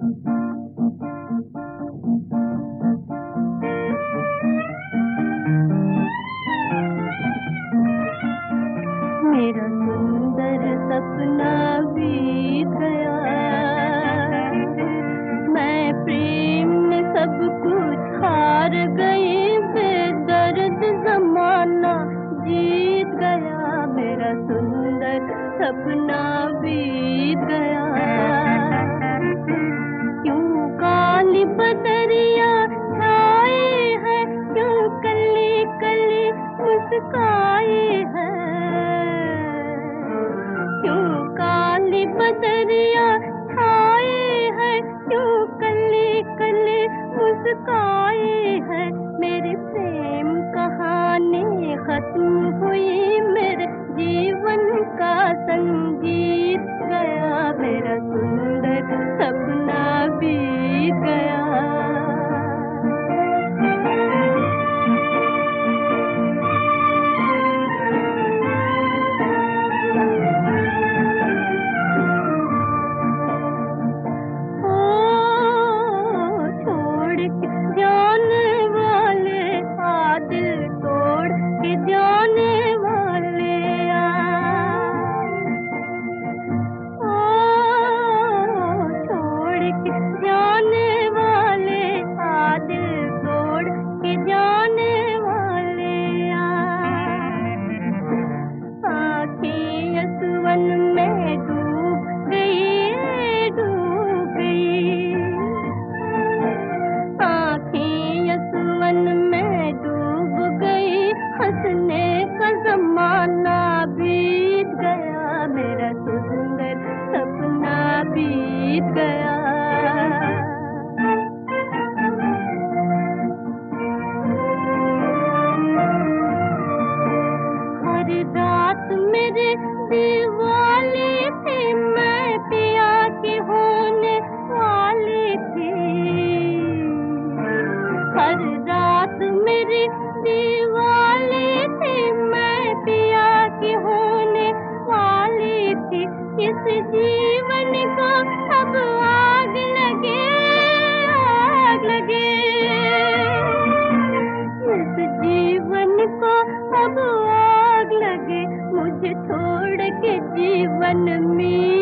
मेरा सुंदर सपना गया। मैं प्रेम सब कुछ हार गई जीत गया। मेरा सुंदर सपना बीत காயே गया। हर रात मैं पिया के होने वाले थे। हर रात को अब आग लगे मुझे छोड़ के जीवन में।